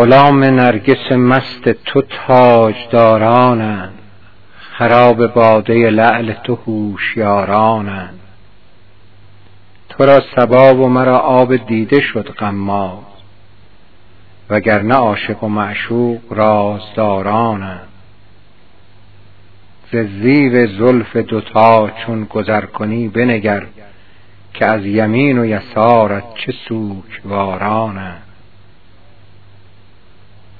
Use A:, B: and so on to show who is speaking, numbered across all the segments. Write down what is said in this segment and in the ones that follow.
A: غلام نرگس مست تو تاجدارانند. خراب باده لعل تو هوشیارانند. تو را صبا و مرا آب دیده شد غماز وگرنه عاشق و معشوق رازدارانند. ز زیر زلف دوتا چون گذر کنی بنگر که از یمین و یسارت چه سوکوارانند.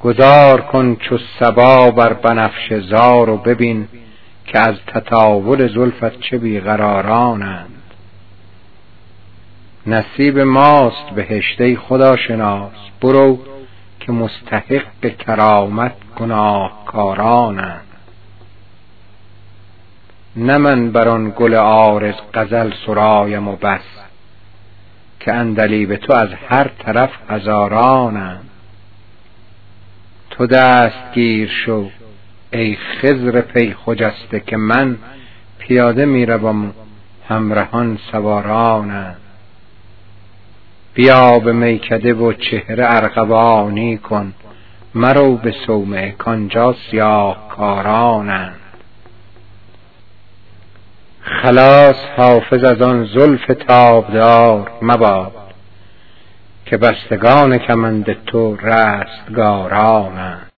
A: گذار کن چو صبا بر بنفشه زار و ببین که از تطاول زلفت چه بی قرارانند نصیب ماست بهشت ای خداشناس برو که مستحق کرامت گناهکارانند. نه من بر آن گل عارض غزل سرایم و بس که عندلیب تو از هر طرف هزارانند تو دستگیر شو. ای خضر پی خجسته که من پیاده می روم و همرهان سوارانند بیا به میکده و چهره ارغوانی کن. مرو به صومعه کآنجا سیاهکارانند خلاص حافظ از آن زلف تابدار مباد. که بستگان کمند تو رستگارانند.